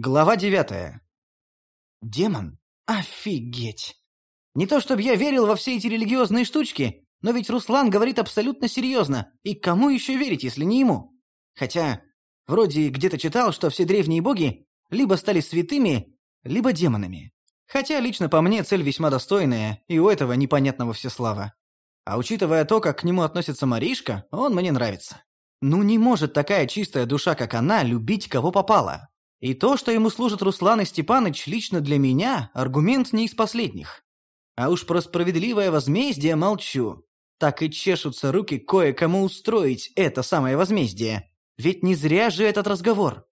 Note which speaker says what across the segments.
Speaker 1: Глава девятая. Демон? Офигеть! Не то чтобы я верил во все эти религиозные штучки, но ведь Руслан говорит абсолютно серьезно, и кому еще верить, если не ему? Хотя, вроде где-то читал, что все древние боги либо стали святыми, либо демонами. Хотя лично по мне цель весьма достойная, и у этого непонятного всеслава. А учитывая то, как к нему относится Маришка, он мне нравится. Ну не может такая чистая душа, как она, любить кого попало. И то, что ему служит Руслан и Степаныч, лично для меня, аргумент не из последних. А уж про справедливое возмездие молчу. Так и чешутся руки кое-кому устроить это самое возмездие. Ведь не зря же этот разговор.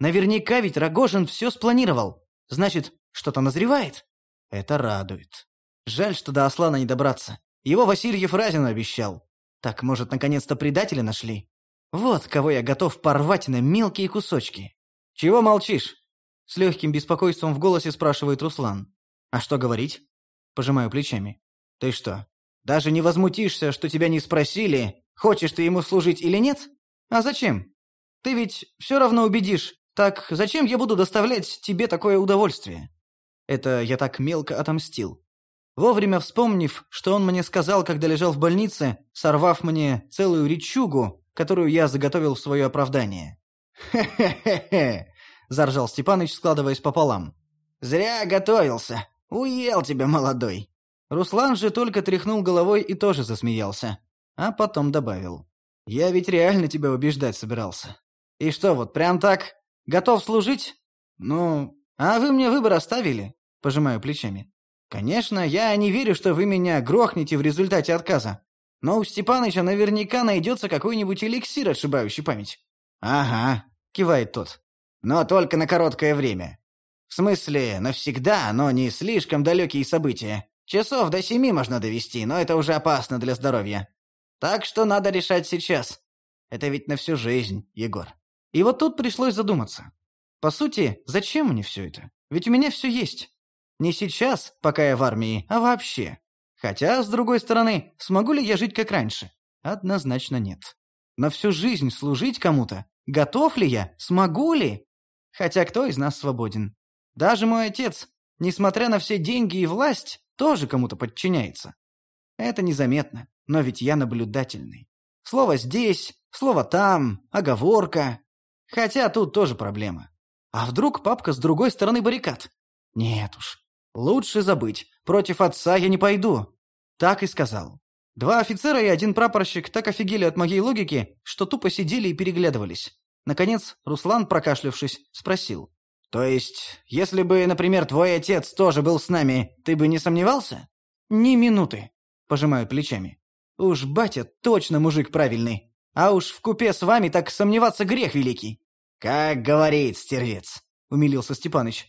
Speaker 1: Наверняка ведь Рогожин все спланировал. Значит, что-то назревает. Это радует. Жаль, что до Аслана не добраться. Его Васильев Разин обещал. Так, может, наконец-то предателя нашли? Вот кого я готов порвать на мелкие кусочки. «Чего молчишь?» С легким беспокойством в голосе спрашивает Руслан. «А что говорить?» Пожимаю плечами. «Ты что, даже не возмутишься, что тебя не спросили, хочешь ты ему служить или нет? А зачем? Ты ведь все равно убедишь. Так зачем я буду доставлять тебе такое удовольствие?» Это я так мелко отомстил. Вовремя вспомнив, что он мне сказал, когда лежал в больнице, сорвав мне целую речугу, которую я заготовил в свое оправдание. «Хе-хе-хе-хе!» — заржал Степаныч, складываясь пополам. «Зря готовился. Уел тебя, молодой!» Руслан же только тряхнул головой и тоже засмеялся. А потом добавил. «Я ведь реально тебя убеждать собирался. И что, вот прям так? Готов служить? Ну, а вы мне выбор оставили?» Пожимаю плечами. «Конечно, я не верю, что вы меня грохнете в результате отказа. Но у Степаныча наверняка найдется какой-нибудь эликсир, отшибающий память». «Ага», — кивает тот. «Но только на короткое время. В смысле, навсегда, но не слишком далекие события. Часов до семи можно довести, но это уже опасно для здоровья. Так что надо решать сейчас. Это ведь на всю жизнь, Егор». И вот тут пришлось задуматься. По сути, зачем мне все это? Ведь у меня все есть. Не сейчас, пока я в армии, а вообще. Хотя, с другой стороны, смогу ли я жить как раньше? Однозначно нет. На всю жизнь служить кому-то? Готов ли я? Смогу ли? Хотя кто из нас свободен? Даже мой отец, несмотря на все деньги и власть, тоже кому-то подчиняется. Это незаметно, но ведь я наблюдательный. Слово «здесь», слово «там», оговорка. Хотя тут тоже проблема. А вдруг папка с другой стороны баррикад? Нет уж. Лучше забыть. Против отца я не пойду. Так и сказал. Два офицера и один прапорщик так офигели от моей логики, что тупо сидели и переглядывались. Наконец, Руслан, прокашлявшись, спросил. «То есть, если бы, например, твой отец тоже был с нами, ты бы не сомневался?» «Ни минуты», — пожимаю плечами. «Уж батя точно мужик правильный. А уж в купе с вами так сомневаться грех великий». «Как говорит стервец», — умилился Степаныч.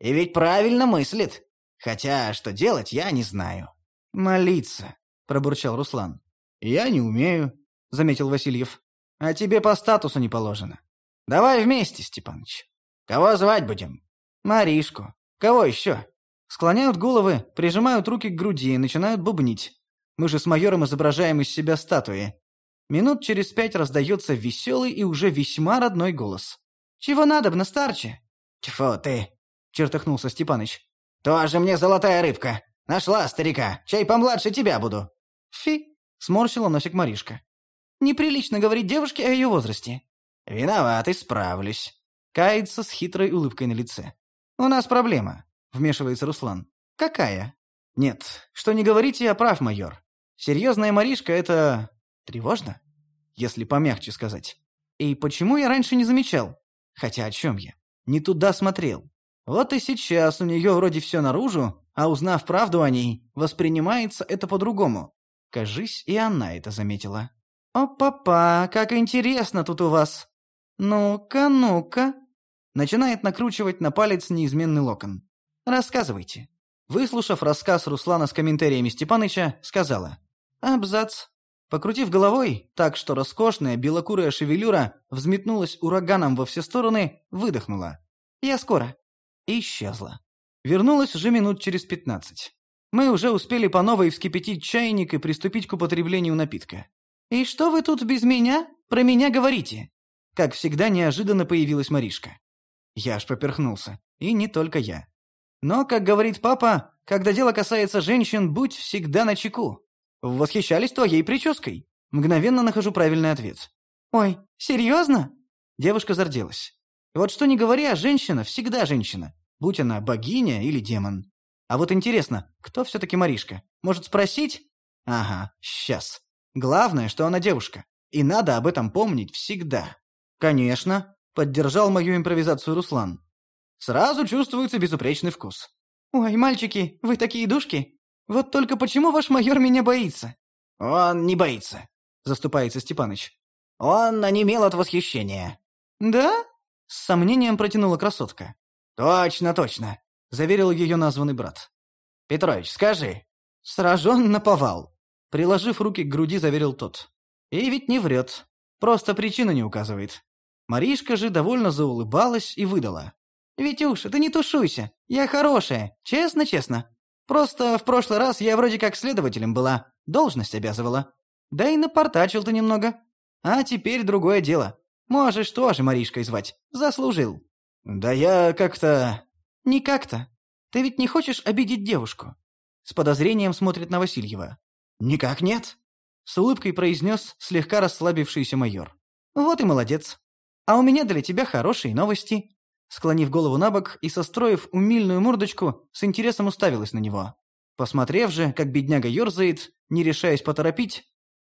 Speaker 1: «И ведь правильно мыслит. Хотя, что делать, я не знаю». «Молиться», — пробурчал Руслан. «Я не умею», — заметил Васильев. «А тебе по статусу не положено. Давай вместе, Степаныч. Кого звать будем?» «Маришку. Кого еще?» Склоняют головы, прижимают руки к груди и начинают бубнить. Мы же с майором изображаем из себя статуи. Минут через пять раздается веселый и уже весьма родной голос. «Чего надобно, старче?» «Тьфу ты!» — чертыхнулся Степаныч. «Тоже мне золотая рыбка. Нашла старика. Чай помладше тебя буду». «Фи!» — сморщила носик Маришка. «Неприлично говорить девушке о ее возрасте». «Виноват, исправлюсь». Кается с хитрой улыбкой на лице. «У нас проблема», — вмешивается Руслан. «Какая?» «Нет, что не говорите, я прав, майор. Серьезная Маришка — это... тревожно, если помягче сказать. И почему я раньше не замечал? Хотя о чем я? Не туда смотрел. Вот и сейчас у нее вроде все наружу, а узнав правду о ней, воспринимается это по-другому. Кажись, и она это заметила. «О, папа, как интересно тут у вас! Ну-ка, ну-ка!» Начинает накручивать на палец неизменный локон. «Рассказывайте». Выслушав рассказ Руслана с комментариями Степаныча, сказала. «Абзац». Покрутив головой, так что роскошная белокурая шевелюра взметнулась ураганом во все стороны, выдохнула. «Я скоро». И исчезла. Вернулась уже минут через пятнадцать. Мы уже успели по новой вскипятить чайник и приступить к употреблению напитка. «И что вы тут без меня? Про меня говорите?» Как всегда, неожиданно появилась Маришка. Я аж поперхнулся. И не только я. Но, как говорит папа, когда дело касается женщин, будь всегда начеку. Восхищались твоей прической. Мгновенно нахожу правильный ответ. Ой, серьезно? Девушка зарделась. Вот что не говори, а женщина всегда женщина. Будь она богиня или демон. А вот интересно, кто все-таки Маришка? Может спросить? Ага, сейчас. Главное, что она девушка. И надо об этом помнить всегда. Конечно, поддержал мою импровизацию Руслан. Сразу чувствуется безупречный вкус. Ой, мальчики, вы такие душки. Вот только почему ваш майор меня боится? Он не боится, заступается Степаныч. Он онемел от восхищения. Да? С сомнением протянула красотка. Точно, точно, заверил ее названный брат. Петрович, скажи. Сражен на повал. Приложив руки к груди, заверил тот. И ведь не врет. Просто причина не указывает. Маришка же довольно заулыбалась и выдала. «Витюша, ты не тушуйся. Я хорошая. Честно-честно. Просто в прошлый раз я вроде как следователем была. Должность обязывала. Да и напортачил ты немного. А теперь другое дело. Можешь тоже Маришкой звать. Заслужил». «Да я как-то...» «Не как-то. Ты ведь не хочешь обидеть девушку?» С подозрением смотрит на Васильева. «Никак нет», — с улыбкой произнес слегка расслабившийся майор. «Вот и молодец. А у меня для тебя хорошие новости». Склонив голову на бок и состроив умильную мордочку, с интересом уставилась на него. Посмотрев же, как бедняга ерзает, не решаясь поторопить,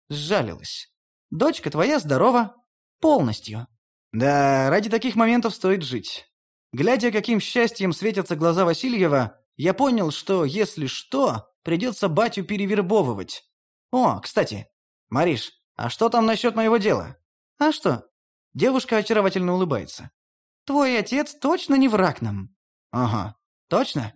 Speaker 1: сжалилась. «Дочка твоя здорова. Полностью». Да, ради таких моментов стоит жить. Глядя, каким счастьем светятся глаза Васильева, я понял, что, если что, Придется батю перевербовывать. О, кстати, Мариш, а что там насчет моего дела? А что? Девушка очаровательно улыбается. Твой отец точно не враг нам. Ага, точно?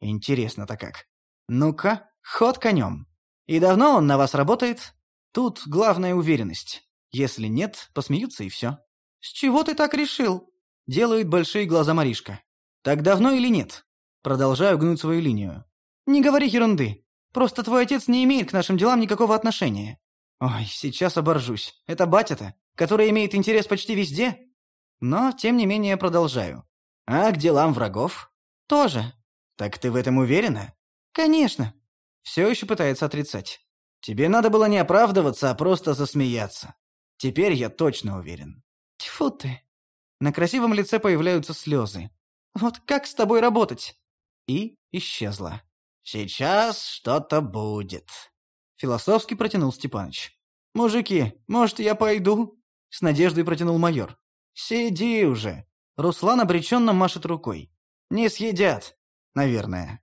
Speaker 1: Интересно-то как. Ну-ка, ход конем. И давно он на вас работает? Тут главная уверенность. Если нет, посмеются и все. С чего ты так решил? Делает большие глаза Маришка. Так давно или нет? Продолжаю гнуть свою линию. «Не говори ерунды. Просто твой отец не имеет к нашим делам никакого отношения». «Ой, сейчас оборжусь. Это батя-то, который имеет интерес почти везде?» Но, тем не менее, продолжаю. «А к делам врагов?» «Тоже». «Так ты в этом уверена?» «Конечно». Все еще пытается отрицать. «Тебе надо было не оправдываться, а просто засмеяться. Теперь я точно уверен». «Тьфу ты». На красивом лице появляются слезы. «Вот как с тобой работать?» И исчезла. «Сейчас что-то будет», — философски протянул Степаныч. «Мужики, может, я пойду?» — с надеждой протянул майор. «Сиди уже!» Руслан обреченно машет рукой. «Не съедят, наверное».